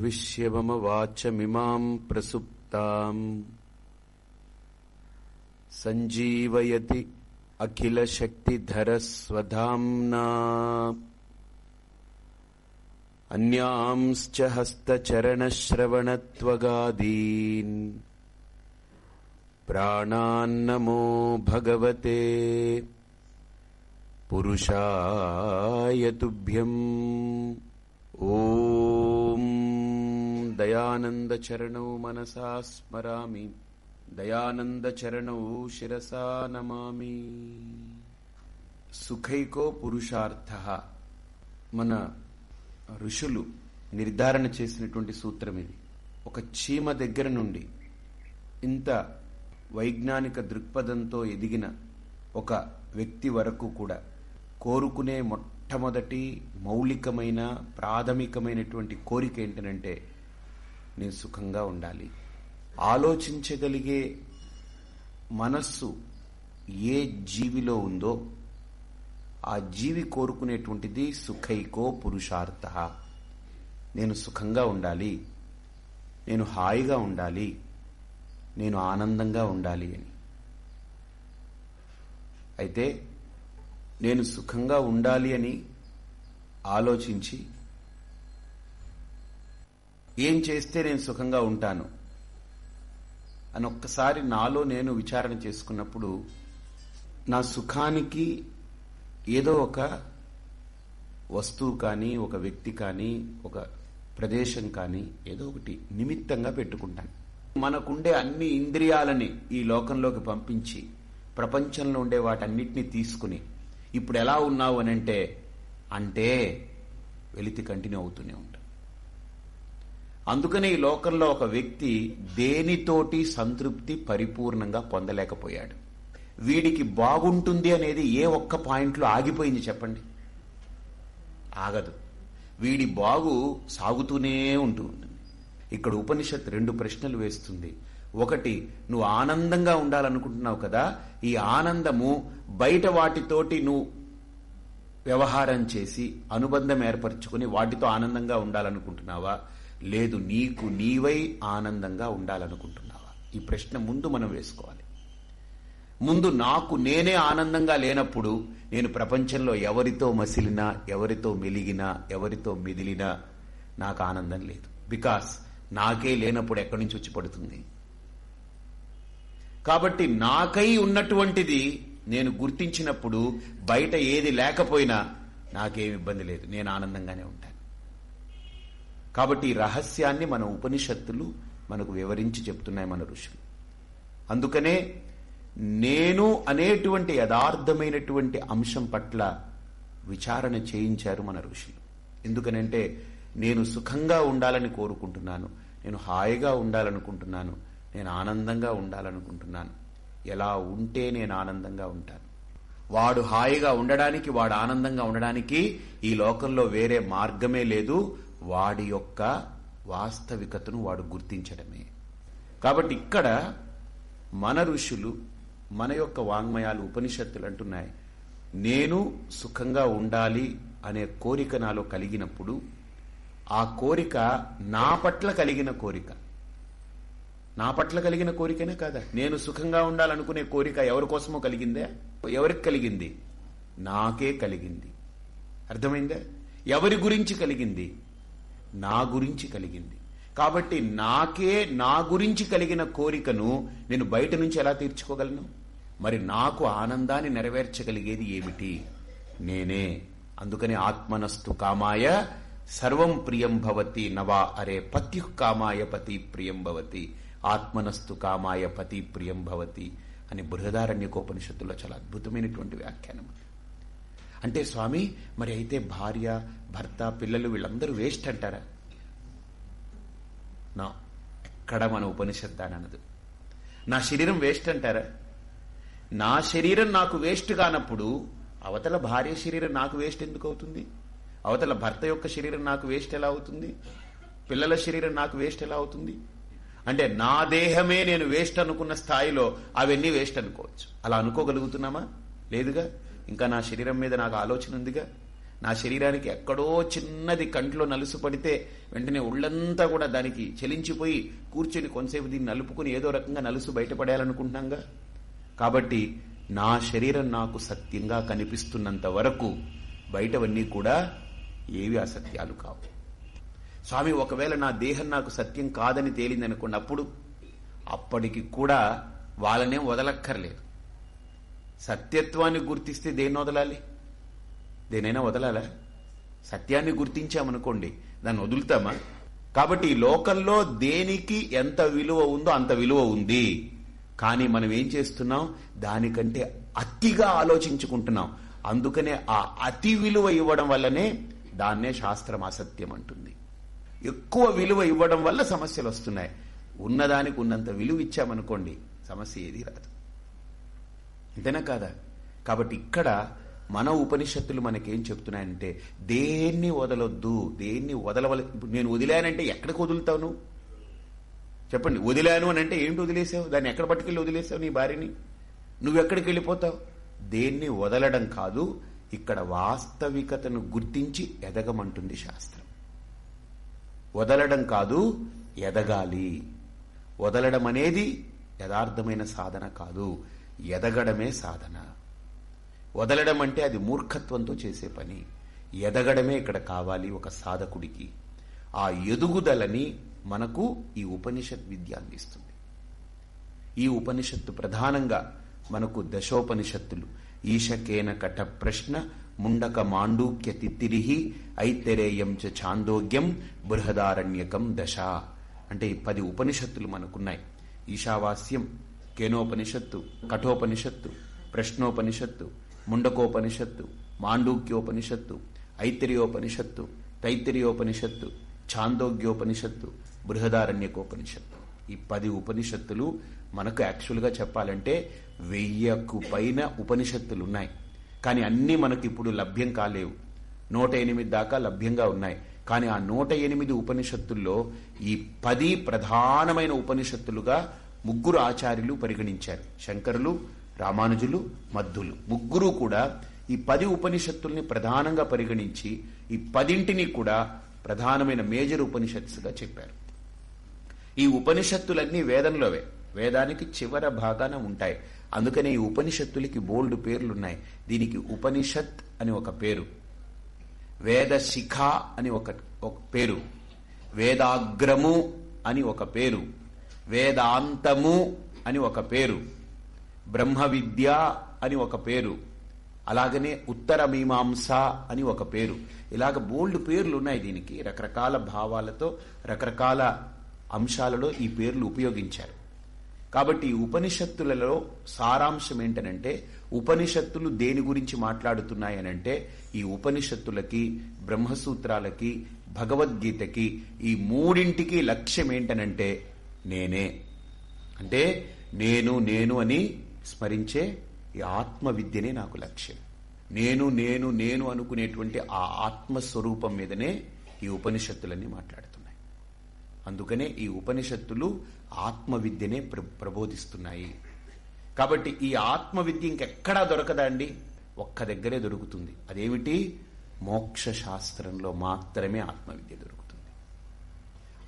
योऽन्तः प्रविश्य मम वाचमिमाम् प्रसुप्ताम् सञ्जीवयति अखिलशक्तिधरस्वधाम्ना अन्यांश्च हस्तचरणश्रवणत्वगादीन् प्राणान्नमो भगवते पुरुषाय तुभ्यम् ॐ दयानन्दचरणौ मनसा स्मरामि దయానందచరణౌ శిరసా నమామి సుఖైకో పురుషార్థ మన ఋషులు నిర్ధారణ చేసినటువంటి సూత్రం ఇది ఒక చీమ దగ్గర నుండి ఇంత వైజ్ఞానిక దృక్పథంతో ఎదిగిన ఒక వ్యక్తి వరకు కూడా కోరుకునే మొట్టమొదటి మౌలికమైన ప్రాథమికమైనటువంటి కోరిక ఏంటనంటే నేను సుఖంగా ఉండాలి. ఆలోచించగలిగే మనస్సు ఏ జీవిలో ఉందో ఆ జీవి కోరుకునేటువంటిది సుఖైకో పురుషార్థ. నేను సుఖంగా ఉండాలి. నేను హాయిగా ఉండాలి. నేను ఆనందంగా ఉండాలి అని. అయితే నేను సుఖంగా ఉండాలి అని ఆలోచించి ఏం చేస్తే నేను సుఖంగా ఉంటాను? అని ఒక్కసారి నాలో నేను విచారణ చేసుకున్నప్పుడు నా సుఖానికి ఏదో ఒక వస్తువు కానీ ఒక వ్యక్తి కానీ ఒక ప్రదేశం కానీ ఏదో ఒకటి నిమిత్తంగా పెట్టుకుంటాను. మనకుండే అన్ని ఇంద్రియాలని ఈ లోకంలోకి పంపించి ప్రపంచంలో ఉండే వాటన్నిటిని తీసుకుని ఇప్పుడు ఎలా ఉన్నావు అని అంటే అంటే వెలితి కంటిన్యూ అవుతూనే ఉంటాం. అందుకనే ఈ లోకంలో ఒక వ్యక్తి దేనితోటి సంతృప్తి పరిపూర్ణంగా పొందలేకపోయాడు. వీడికి బాగుంటుంది అనేది ఏ ఒక్క పాయింట్లో ఆగిపోయింది చెప్పండి. ఆగదు. వీడి బాగు సాగుతూనే ఉంటూ ఉంటుంది. ఇక్కడ ఉపనిషత్ రెండు ప్రశ్నలు వేస్తుంది. ఒకటి నువ్వు ఆనందంగా ఉండాలనుకుంటున్నావు కదా ఈ ఆనందము బయట వాటితోటి నువ్వు వ్యవహారం చేసి అనుబంధం ఏర్పరచుకుని వాటితో ఆనందంగా ఉండాలనుకుంటున్నావా? లేదు నీకు నీవై ఆనందంగా ఉండాలనుకుంటున్నావా? ఈ ప్రశ్న ముందు మనం వేసుకోవాలి. ముందు నాకు నేనే ఆనందంగా లేనప్పుడు నేను ప్రపంచంలో ఎవరితో మసిలినా ఎవరితో మెలిగినా ఎవరితో మెదిలినా నాకు ఆనందం లేదు. బికాస్ నాకే లేనప్పుడు ఎక్కడి నుంచి వచ్చి పడుతుంది? కాబట్టి నాకై ఉన్నటువంటిది నేను గుర్తించినప్పుడు బయట ఏది లేకపోయినా నాకేం ఇబ్బంది లేదు. నేను ఆనందంగానే ఉంటాను. కాబట్టి ఈ రహస్యాన్ని మన ఉపనిషత్తులు మనకు వివరించి చెప్తున్నాయి మన ఋషులు. అందుకనే నేను అనేటువంటి యథార్థమైనటువంటి అంశం పట్ల విచారణ చేయించారు మన ఋషులు. ఎందుకనంటే నేను సుఖంగా ఉండాలని కోరుకుంటున్నాను నేను హాయిగా ఉండాలనుకుంటున్నాను నేను ఆనందంగా ఉండాలనుకుంటున్నాను. ఎలా ఉంటే నేను ఆనందంగా ఉంటాను. వాడు హాయిగా ఉండడానికి వాడు ఆనందంగా ఉండడానికి ఈ లోకంలో వేరే మార్గమే లేదు వాడి యొక్క వాస్తవికతను వాడు గుర్తించడమే. కాబట్టి ఇక్కడ మన ఋషులు మన యొక్క వాంగ్మయాలు ఉపనిషత్తులు అంటున్నాయి నేను సుఖంగా ఉండాలి అనే కోరిక నాలో కలిగినప్పుడు ఆ కోరిక నా పట్ల కలిగిన కోరిక. నా పట్ల కలిగిన కోరికనే కాదా? నేను సుఖంగా ఉండాలనుకునే కోరిక ఎవరి కోసమో కలిగిందే? ఎవరికి కలిగింది? నాకే కలిగింది. అర్థమైందే? ఎవరి గురించి కలిగింది? నా గురించి కలిగింది. కాబట్టి నాకే నా గురించి కలిగిన కోరికను నేను బయట నుంచి ఎలా తీర్చుకోగలను? మరి నాకు ఆనందాన్ని నెరవేర్చగలిగేది ఏమిటి? నేనే. అందుకని ఆత్మనస్తు కామాయ సర్వం ప్రియం భవతి నవా అరే పత్యు కామాయ పతి ప్రియం భవతి ఆత్మనస్తు కామాయ పతి ప్రియం భవతి అని బృహదారణ్యకోపనిషత్తులో చాలా అద్భుతమైనటువంటి వ్యాఖ్యానం. అంటే స్వామి మరి అయితే భార్య భర్త పిల్లలు వీళ్ళందరూ వేస్ట్ అంటారా? నా ఎక్కడ మన ఉపనిషత్ అని నా శరీరం వేస్ట్ అంటారా? నా శరీరం నాకు వేస్ట్ కానప్పుడు అవతల భార్య శరీరం నాకు వేస్ట్ ఎందుకు అవుతుంది? అవతల భర్త యొక్క శరీరం నాకు వేస్ట్ ఎలా అవుతుంది? పిల్లల శరీరం నాకు వేస్ట్ ఎలా అవుతుంది? అంటే నా దేహమే నేను వేస్ట్ అనుకున్న స్థాయిలో అవన్నీ వేస్ట్ అనుకోవచ్చు. అలా అనుకోగలుగుతున్నామా? లేదుగా? ఇంకా నా శరీరం మీద నాకు ఆలోచన ఉందిగా. నా శరీరానికి ఎక్కడో చిన్నది కంట్లో నలుసు పడితే వెంటనే ఒళ్ళంతా కూడా దానికి చెలించిపోయి కూర్చొని కొంతసేపు దీన్ని నలుపుకుని ఏదో రకంగా నలుసు బయటపడేయాలనుకుంటున్నాగా. కాబట్టి నా శరీరం నాకు సత్యంగా కనిపిస్తున్నంత వరకు బయటవన్నీ కూడా ఏవి అసత్యాలు కావు. స్వామి ఒకవేళ నా దేహం నాకు సత్యం కాదని తేలిందనుకున్నప్పుడు అప్పుడు అప్పటికి కూడా వాళ్ళనే వదలక్కర్లేదు. సత్యత్వాన్ని గుర్తిస్తే దేన్ని వదలాలి? దేనైనా వదలాలా? సత్యాన్ని గుర్తించామనుకోండి దాన్ని వదులుతామా? కాబట్టి ఈ లోకంలో దేనికి ఎంత విలువ ఉందో అంత విలువ ఉంది. కానీ మనం ఏం చేస్తున్నాం? దానికంటే అతిగా ఆలోచించుకుంటున్నాం. అందుకనే ఆ అతి విలువ ఇవ్వడం వల్లనే దాన్నే శాస్త్రం అసత్యం అంటుంది. ఎక్కువ విలువ ఇవ్వడం వల్ల సమస్యలు వస్తున్నాయి. ఉన్నదానికి ఉన్నంత విలువ ఇచ్చామనుకోండి సమస్య ఏది రాదు. అంతేనా కాదా? కాబట్టి ఇక్కడ మన ఉపనిషత్తులు మనకేం చెప్తున్నాయంటే దేన్ని వదలొద్దు దేన్ని వదలవల ఇప్పుడు నేను వదిలానంటే ఎక్కడికి వదులుతాను చెప్పండి వదిలాను అని అంటే ఏంటి వదిలేసావు? దాన్ని ఎక్కడ పట్టుకెళ్ళి వదిలేసావు నీ భార్యని? నువ్వెక్కడికి వెళ్ళిపోతావు? దేన్ని వదలడం కాదు ఇక్కడ వాస్తవికతను గుర్తించి ఎదగమంటుంది శాస్త్రం. వదలడం కాదు ఎదగాలి. వదలడం అనేది యథార్థమైన సాధన కాదు. ఎదగడమే సాధన. వదలడం అంటే అది మూర్ఖత్వంతో చేసే పని. ఎదగడమే ఇక్కడ కావాలి ఒక సాధకుడికి. ఆ ఎదుగుదలని మనకు ఈ ఉపనిషత్ విద్య అందిస్తుంది. ఈ ఉపనిషత్తు ప్రధానంగా మనకు దశోపనిషత్తులు. ఈశకేన కట ప్రశ్న ముండక మాండూక్య తిత్తిరిహి ఐతెరేయం చ ఛాందోగ్యం బృహదారణ్యకం దశ. అంటే పది ఉపనిషత్తులు మనకున్నాయి. ఈశావాస్యం కేనోపనిషత్తు కఠోపనిషత్తు ప్రశ్నోపనిషత్తు ముండకోపనిషత్తు మాండూక్యోపనిషత్తు ఐతిరియోపనిషత్తు తైతిరియోపనిషత్తు ఛాందోగ్యోపనిషత్తు బృహదారణ్యకోపనిషత్తు. ఈ పది ఉపనిషత్తులు మనకు యాక్చువల్గా చెప్పాలంటే వెయ్యకు పైన ఉపనిషత్తులు ఉన్నాయి కానీ అన్నీ మనకి ఇప్పుడు లభ్యం కాలేవు. నూట ఎనిమిది దాకా లభ్యంగా ఉన్నాయి. కానీ ఆ నూట ఎనిమిది ఉపనిషత్తుల్లో ఈ పది ప్రధానమైన ఉపనిషత్తులుగా ముగ్గురు ఆచార్యులు పరిగణించారు. శంకరులు రామానుజులు మద్దులు. ముగ్గురు కూడా ఈ పది ఉపనిషత్తుల్ని ప్రధానంగా పరిగణించి ఈ పదింటిని కూడా ప్రధానమైన మేజర్ ఉపనిషత్తుగా చెప్పారు. ఈ ఉపనిషత్తులన్నీ వేదంలోవే. వేదానికి చివర భాగాన ఉంటాయి. అందుకనే ఈ ఉపనిషత్తులకి బోల్డ్ పేర్లున్నాయి. దీనికి ఉపనిషత్ అని ఒక పేరు. వేద శిఖ అని ఒక ఒక పేరు. వేదాగ్రము అని ఒక పేరు. వేదాంతము అని ఒక పేరు బ్రహ్మ విద్య అని ఒక పేరు అలాగనే ఉత్తర మీమాంస అని ఒక పేరు. ఇలాగ బోల్డ్ పేర్లు ఉన్నాయి దీనికి. రకరకాల భావాలతో రకరకాల అంశాలలో ఈ పేర్లు ఉపయోగించారు. కాబట్టి ఉపనిషత్తులలో సారాంశం ఏంటనంటే ఉపనిషత్తులు దేని గురించి మాట్లాడుతున్నాయనంటే ఈ ఉపనిషత్తులకి బ్రహ్మసూత్రాలకి భగవద్గీతకి ఈ మూడింటికి లక్ష్యం ఏంటనంటే నేనే. అంటే నేను నేను అని స్మరించే ఈ ఆత్మ విద్యనే నాకు లక్ష్యం. నేను నేను నేను అనుకునేటువంటి ఆ ఆత్మస్వరూపం మీదనే ఈ ఉపనిషత్తులన్నీ మాట్లాడుతున్నాయి. అందుకనే ఈ ఉపనిషత్తులు ఆత్మ విద్యనే ప్ర ప్రబోధిస్తున్నాయి. కాబట్టి ఈ ఆత్మ విద్య ఇంకెక్కడా దొరకదా అండి? ఒక్క దగ్గరే దొరుకుతుంది. అదేమిటి? మోక్ష శాస్త్రంలో మాత్రమే ఆత్మ విద్య దొరుకుతుంది.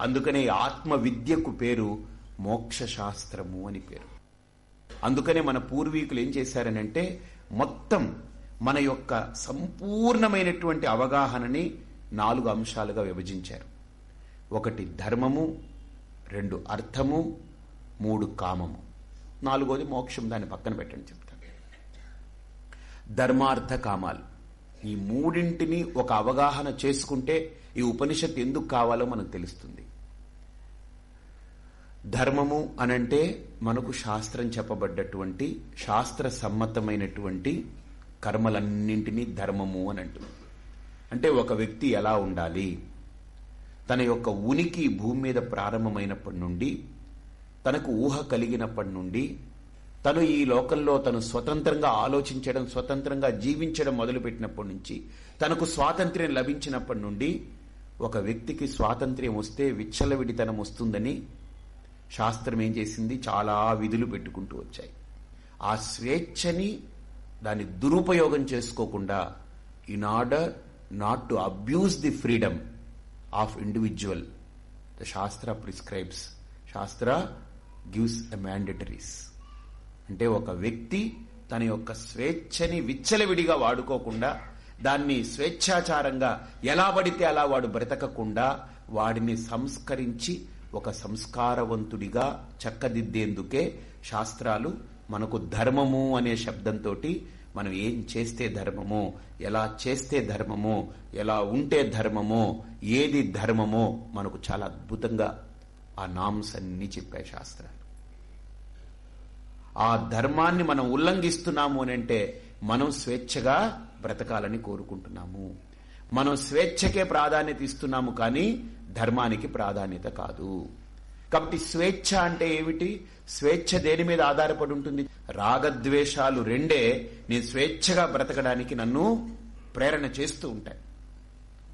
అందుకనే ఆత్మ విద్యకు పేరు మోక్షశాస్త్రము అని పేరు. అందుకనే మన పూర్వీకులు ఏం చేశారనంటే మొత్తం మన యొక్క సంపూర్ణమైనటువంటి అవగాహనని నాలుగు అంశాలుగా విభజించారు. ఒకటి ధర్మము రెండు అర్థము మూడు కామము. నాలుగోది మోక్షం దాన్ని పక్కన పెట్టండి చెప్తాను. ధర్మార్థ కామాలు. ఈ మూడింటిని ఒక అవగాహన చేసుకుంటే ఈ ఉపనిషత్తు ఎందుకు కావాలో మనకు తెలుస్తుంది. ధర్మము అనంటే మనకు శాస్త్రం చెప్పబడ్డటువంటి శాస్త్ర సమ్మతమైనటువంటి కర్మలన్నింటినీ ధర్మము అని అంటుంది అంటే ఒక వ్యక్తి ఎలా ఉండాలి? తన యొక్క ఉనికి భూమి మీద ప్రారంభమైనప్పటి నుండి తనకు ఊహ కలిగినప్పటి నుండి తను ఈ లోకంలో తను స్వతంత్రంగా ఆలోచించడం స్వతంత్రంగా జీవించడం మొదలుపెట్టినప్పటి నుంచి తనకు స్వాతంత్ర్యం లభించినప్పటి నుండి ఒక వ్యక్తికి స్వాతంత్ర్యం వస్తే విచ్చలవిడితనం వస్తుందని శాస్త్రం ఏం చేసింది? చాలా విధులు పెట్టుకుంటూ వచ్చాయి. ఆ స్వేచ్ఛని దాన్ని దురుపయోగం చేసుకోకుండా in order not to abuse the freedom of individual the shastra prescribes shastra gives a mandatories అంటే ఒక వ్యక్తి తన యొక్క స్వేచ్ఛని విచ్చలవిడిగా వాడుకోకుండా దాన్ని స్వేచ్ఛాచారంగా ఎలా పడితే అలా వాడు బ్రతకకుండా వాడిని సంస్కరించి ఒక సంస్కారవంతుడిగా చక్కదిద్దేందుకే శాస్త్రాలు మనకు ధర్మము అనే శబ్దంతో మనం ఏం చేస్తే ధర్మము ఎలా చేస్తే ధర్మము ఎలా ఉంటే ధర్మము ఏది ధర్మమో మనకు చాలా అద్భుతంగా ఆ నామ్స్ అన్ని చెప్పాయి శాస్త్రాలు. ఆ ధర్మాన్ని మనం ఉల్లంఘిస్తున్నాము అని అంటే మనం స్వేచ్ఛగా బ్రతకాలని కోరుకుంటున్నాము. మనం స్వేచ్ఛకే ప్రాధాన్యత ఇస్తున్నాము కానీ ధర్మానికి ప్రాధాన్యత కాదు. కాబట్టి స్వేచ్ఛ అంటే ఏమిటి? స్వేచ్ఛ దేని మీద ఆధారపడి ఉంటుంది? రాగద్వేషాలు రెండే నేను స్వేచ్ఛగా బ్రతకడానికి నన్ను ప్రేరణ చేస్తూ ఉంటాయి.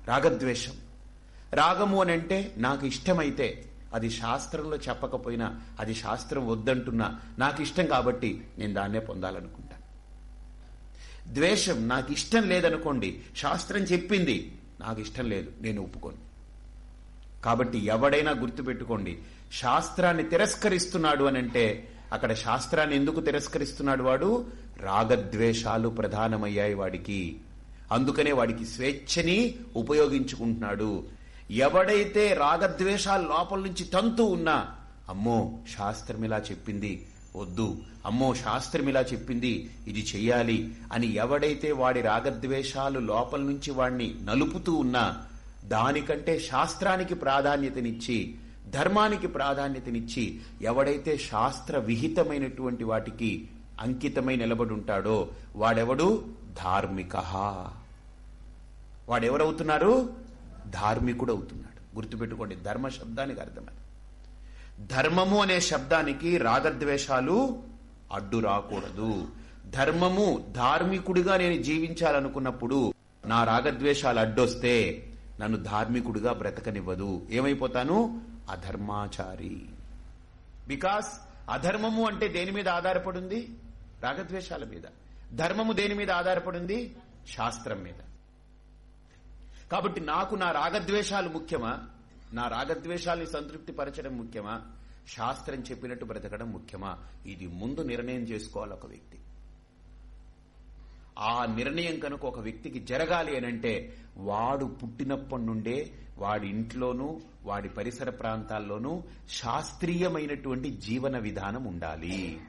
రాగద్వేషం. రాగము అని అంటే నాకు ఇష్టమైతే అది శాస్త్రంలో చెప్పకపోయినా అది శాస్త్రం వద్దంటున్నా నాకు ఇష్టం కాబట్టి నేను దాన్నే పొందాలనుకుంటున్నాను ద్వేషం నాకు ఇష్టం లేదనుకోండి శాస్త్రం చెప్పింది నాకు ఇష్టం లేదు నేను ఒప్పుకోను. కాబట్టి ఎవడైనా గుర్తుపెట్టుకోండి శాస్త్రాన్ని తిరస్కరిస్తున్నాడు అని అంటే అక్కడ శాస్త్రాన్ని ఎందుకు తిరస్కరిస్తున్నాడు వాడు? రాగద్వేషాలు ప్రధానమయ్యాయి వాడికి. అందుకనే వాడికి స్వేచ్ఛని ఉపయోగించుకుంటున్నాడు. ఎవడైతే రాగద్వేషాలు లోపల నుంచి తంతు ఉన్నా అమ్మో శాస్త్రం ఇలా చెప్పింది వద్దు. అమ్మో శాస్త్రం ఇలా చెప్పింది ఇది చెయ్యాలి అని ఎవడైతే వాడి రాగద్వేషాలు లోపల నుంచి వాడిని నలుపుతూ ఉన్నా దానికంటే శాస్త్రానికి ప్రాధాన్యతనిచ్చి ధర్మానికి ప్రాధాన్యతనిచ్చి ఎవడైతే శాస్త్ర విహితమైనటువంటి వాటికి అంకితమై నిలబడి ఉంటాడో వాడెవడు? ధార్మిక. వాడెవరవుతున్నారు? ధార్మికుడు అవుతున్నాడు గుర్తుపెట్టుకోండి ధర్మ శబ్దానికి అర్థమది ధర్మము అనే శబ్దానికి రాగద్వేషాలు అడ్డు రాకూడదు. ధర్మము ధార్మికుడిగా నేను జీవించాలనుకున్నప్పుడు నా రాగద్వేషాలు అడ్డొస్తే నన్ను ధార్మికుడిగా బ్రతకనివ్వదు. ఏమైపోతాను? అధర్మాచారి. బికాస్ అధర్మము అంటే దేని మీద ఆధారపడింది? రాగద్వేషాల మీద. ధర్మము దేని మీద ఆధారపడింది? శాస్త్రం మీద. కాబట్టి నాకు నా రాగద్వేషాలు ముఖ్యమా? నా రాగద్వేషాల్ని సంతృప్తి పరచడం ముఖ్యమా? శాస్త్రం చెప్పినట్టు బ్రతకడం ముఖ్యమా? ఇది ముందు నిర్ణయం చేసుకోవాలి ఒక వ్యక్తి. ఆ నిర్ణయం కనుక ఒక వ్యక్తికి జరగాలి అనంటే వాడు పుట్టినప్పటి నుండే వాడి ఇంట్లోనూ వాడి పరిసర ప్రాంతాల్లోనూ శాస్త్రీయమైనటువంటి జీవన విధానం ఉండాలి.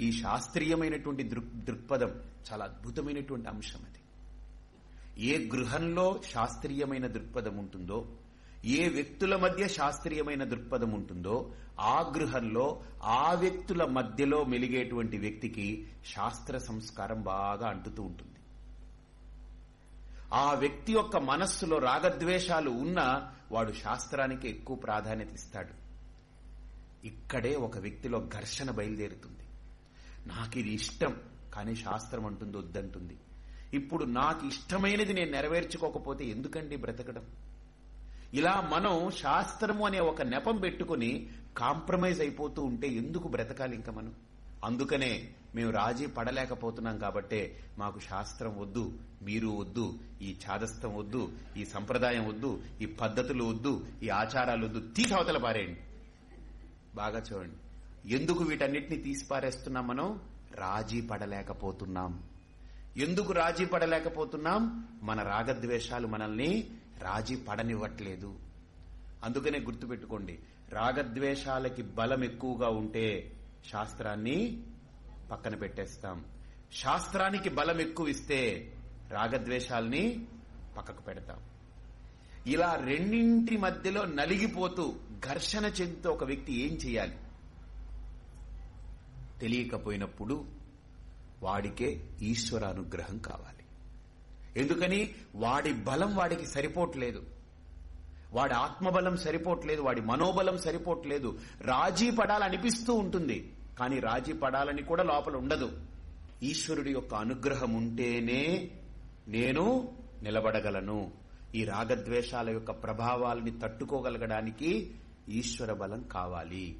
ఈ శాస్త్రీయమైనటువంటి దృక్ దృక్పథం చాలా అద్భుతమైనటువంటి అంశం అది. ఏ గృహంలో శాస్త్రీయమైన దృక్పథం ఉంటుందో ఏ వ్యక్తుల మధ్య శాస్త్రీయమైన దృక్పథం ఉంటుందో ఆ గృహంలో ఆ వ్యక్తుల మధ్యలో మెలిగేటువంటి వ్యక్తికి శాస్త్ర సంస్కారం బాగా అంటుతూ ఉంటుంది. ఆ వ్యక్తి యొక్క మనస్సులో రాగద్వేషాలు ఉన్నా వాడు శాస్త్రానికి ఎక్కువ ప్రాధాన్యత ఇస్తాడు. ఇక్కడే ఒక వ్యక్తిలో ఘర్షణ బయలుదేరుతుంది. నాకు ఇది ఇష్టం కానీ శాస్త్రం అంటుంది వద్దంటుంది. ఇప్పుడు నాకు ఇష్టమైనది నేను నెరవేర్చుకోకపోతే ఎందుకండి బ్రతకడం? ఇలా మనం శాస్త్రము అనే ఒక నెపం పెట్టుకుని కాంప్రమైజ్ అయిపోతూ ఉంటే ఎందుకు బ్రతకాలి ఇంకా మనం? అందుకనే మేము రాజీ పడలేకపోతున్నాం కాబట్టే మాకు శాస్త్రం వద్దు మీరు వద్దు ఈ ఛాదస్థం వద్దు ఈ సంప్రదాయం వద్దు ఈ పద్ధతులు వద్దు ఈ ఆచారాలు వద్దు. తీసి అవతల పారేయండి. బాగా చూడండి. ఎందుకు వీటన్నిటిని తీసి పారేస్తున్నాం మనం? రాజీ పడలేకపోతున్నాం. ఎందుకు రాజీ పడలేకపోతున్నాం? మన రాగద్వేషాలు మనల్ని రాజీ పడనివ్వట్లేదు. అందుకనే గుర్తుపెట్టుకోండి రాగద్వేషాలకి బలం ఎక్కువగా ఉంటే శాస్త్రాన్ని పక్కన పెట్టేస్తాం. శాస్త్రానికి బలం ఎక్కువ ఇస్తే రాగద్వేషాల్ని పక్కకు పెడతాం. ఇలా రెండింటి మధ్యలో నలిగిపోతూ ఘర్షణ చెందుతూ ఒక వ్యక్తి ఏం చేయాలి తెలియకపోయినప్పుడు వాడికే ఈశ్వర అనుగ్రహం కావాలి. ఎందుకని? వాడి బలం వాడికి సరిపోట్లేదు వాడి ఆత్మబలం సరిపోవట్లేదు వాడి మనోబలం సరిపోవట్లేదు రాజీ పడాలనిపిస్తూ ఉంటుంది కానీ రాజీ పడాలని కూడా లోపల ఉండదు. ఈశ్వరుడి యొక్క అనుగ్రహం ఉంటేనే నేను నిలబడగలను. ఈ రాగద్వేషాల యొక్క ప్రభావాలని తట్టుకోగలగడానికి ఈశ్వర బలం కావాలి.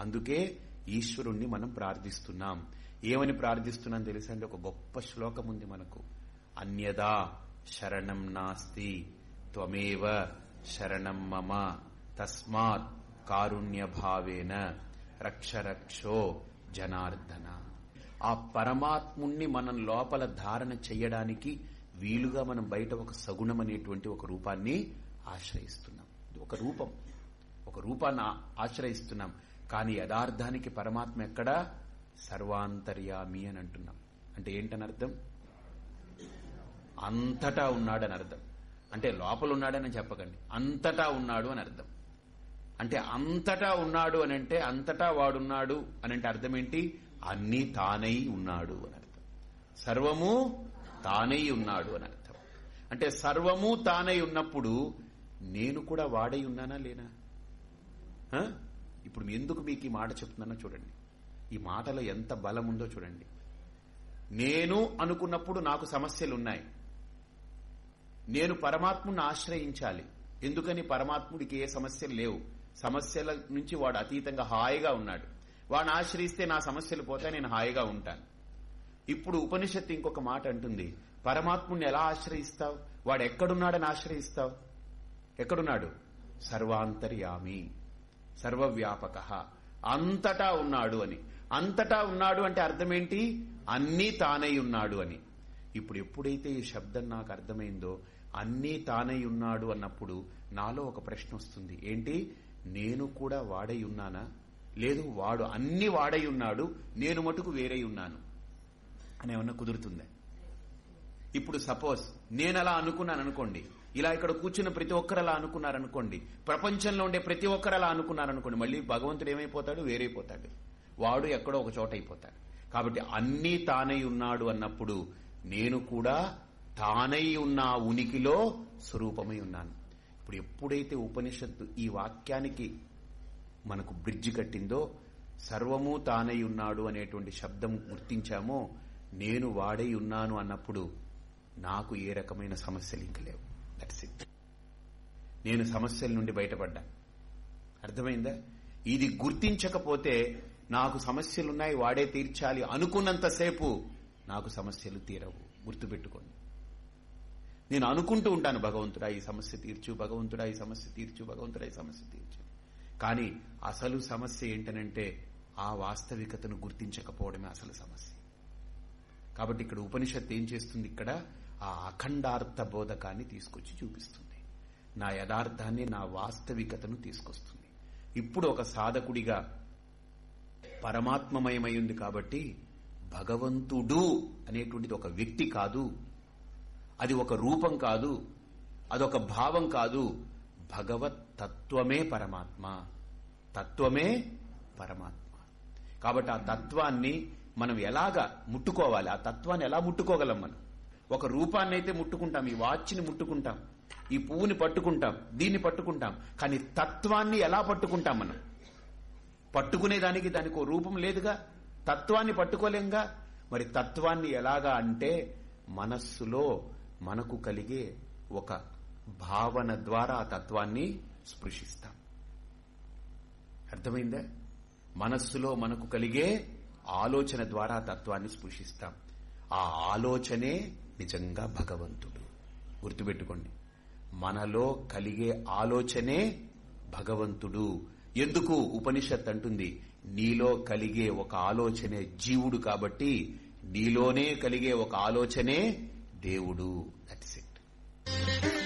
అందుకే ఈశ్వరుణ్ణి మనం ప్రార్థిస్తున్నాం. ఏమని ప్రార్థిస్తున్నాం తెలుసండి? ఒక గొప్ప శ్లోకం ఉంది మనకు. అన్యదా శరణం నాస్తి త్వమేవ శరణం మమ తస్మాత్ కారుణ్య భావేన జనార్దన. ఆ పరమాత్ముణ్ణి మనం లోపల ధారణ చెయ్యడానికి వీలుగా మనం బయట ఒక సగుణం అనేటువంటి ఒక రూపాన్ని ఆశ్రయిస్తున్నాం. ఇది ఒక రూపం. ఒక రూపాన్ని ఆశ్రయిస్తున్నాం. కానీ యథార్థానికి పరమాత్మ ఎక్కడా? సర్వాంతర్యామి అని అంటున్నాం. అంటే ఏంటని అర్థం అంతటా ఉన్నాడు అని అర్థం. అంటే లోపల ఉన్నాడని చెప్పకండి. అంతటా ఉన్నాడు అని అర్థం. అంటే అంతటా ఉన్నాడు అని అంటే అంతటా వాడున్నాడు అని అంటే అర్థం ఏంటి? అన్నీ తానై ఉన్నాడు అని అర్థం. సర్వము తానై ఉన్నాడు అని అర్థం. అంటే సర్వము తానై ఉన్నప్పుడు నేను కూడా వాడై ఉన్నానా లేనా? ఇప్పుడు ఎందుకు మీకు ఈ మాట చెప్తున్నానో చూడండి. ఈ మాటలో ఎంత బలం ఉందో చూడండి. నేను అనుకున్నప్పుడు నాకు సమస్యలు ఉన్నాయి నేను పరమాత్ముని ఆశ్రయించాలి. ఎందుకని పరమాత్ముడికి ఏ సమస్యలు లేవు? సమస్యల నుంచి వాడు అతీతంగా హాయిగా ఉన్నాడు. వాడిని ఆశ్రయిస్తే నా సమస్యలు పోతాయి నేను హాయిగా ఉంటాను. ఇప్పుడు ఉపనిషత్తు ఇంకొక మాట అంటుంది. పరమాత్ముడిని ఎలా ఆశ్రయిస్తావు? వాడు ఎక్కడున్నాడని ఆశ్రయిస్తావు? ఎక్కడున్నాడు? సర్వాంతర్యామి సర్వవ్యాపక. అంతటా ఉన్నాడు అని. అంతటా ఉన్నాడు అంటే అర్థమేంటి? అన్నీ తానై ఉన్నాడు అని. ఇప్పుడు ఎప్పుడైతే ఈ శబ్దం నాకు అర్థమైందో అన్నీ తానై ఉన్నాడు అన్నప్పుడు నాలో ఒక ప్రశ్న వస్తుంది. ఏంటి? నేను కూడా వాడై ఉన్నానా? లేదు వాడు అన్ని వాడై ఉన్నాడు నేను మటుకు వేరై ఉన్నాను. అని ఏమన్నా కుదురుతుందా? ఇప్పుడు సపోజ్ నేను అలా అనుకున్నాను అనుకోండి ఇలా ఇక్కడ కూర్చున్న ప్రతి ఒక్కరు అలా అనుకున్నారనుకోండి ప్రపంచంలో ఉండే ప్రతి ఒక్కరు అలా అనుకున్నారనుకోండి మళ్ళీ భగవంతుడు ఏమైపోతాడు? వేరైపోతాడు. వాడు ఎక్కడో ఒక చోట అయిపోతాడు. కాబట్టి అన్నీ తానై ఉన్నాడు అన్నప్పుడు నేను కూడా తానై ఉన్న ఆ ఉనికిలో స్వరూపమై ఉన్నాను. ఇప్పుడు ఎప్పుడైతే ఉపనిషత్తు ఈ వాక్యానికి మనకు బ్రిడ్జి కట్టిందో సర్వము తానై ఉన్నాడు అనేటువంటి శబ్దం గుర్తించామో నేను వాడై ఉన్నాను అన్నప్పుడు నాకు ఏ రకమైన సమస్యలు ఇంక లేవు. దట్స్ ఇట్ నేను సమస్యల నుండి బయటపడ్డా. అర్థమైందా? ఇది గుర్తించకపోతే నాకు సమస్యలున్నాయి వాడే తీర్చాలి అనుకున్నంతసేపు నాకు సమస్యలు తీరవు. గుర్తుపెట్టుకోండి. నేను అనుకుంటూ ఉంటాను భగవంతుడా ఈ సమస్య తీర్చు భగవంతుడా ఈ సమస్య తీర్చు భగవంతుడా ఈ సమస్య తీర్చు. కానీ అసలు సమస్య ఏంటనంటే ఆ వాస్తవికతను గుర్తించకపోవడమే అసలు సమస్య. కాబట్టి ఇక్కడ ఉపనిషత్తు ఏం చేస్తుంది ఇక్కడ? ఆ అఖండార్థ బోధకాన్ని తీసుకొచ్చి చూపిస్తుంది. నా యథార్థాన్ని నా వాస్తవికతను తీసుకొస్తుంది. ఇప్పుడు ఒక సాధకుడిగా పరమాత్మమయమై ఉంది కాబట్టి భగవంతుడు అనేటువంటిది ఒక వ్యక్తి కాదు. అది ఒక రూపం కాదు. అదొక భావం కాదు. భగవత్ తత్వమే పరమాత్మ. తత్వమే పరమాత్మ. కాబట్టి ఆ తత్వాన్ని మనం ఎలాగా ముట్టుకోవాలి? ఆ తత్వాన్ని ఎలా ముట్టుకోగలం మనం? ఒక రూపాన్ని అయితే ముట్టుకుంటాం ఈ వాచ్ని ముట్టుకుంటాం ఈ పువ్వుని పట్టుకుంటాం దీన్ని పట్టుకుంటాం కానీ తత్వాన్ని ఎలా పట్టుకుంటాం మనం? పట్టుకునేదానికి దానికి ఓ రూపం లేదుగా? తత్వాన్ని పట్టుకోలేంగా? మరి తత్వాన్ని ఎలాగా అంటే మనస్సులో మనకు కలిగే ఒక భావన ద్వారా ఆ తత్వాన్ని స్పృశిస్తాం. అర్థమైందా? మనస్సులో మనకు కలిగే ఆలోచన ద్వారా తత్వాన్ని స్పృశిస్తాం. ఆ ఆలోచనే నిజంగా భగవంతుడు. గుర్తుపెట్టుకోండి. మనలో కలిగే ఆలోచనే భగవంతుడు. ఎందుకు ఉపనిషత్ అంటుంది నీలో కలిగే ఒక ఆలోచనే జీవుడు కాబట్టి నీలోనే కలిగే ఒక ఆలోచనే దేవుడు. That's it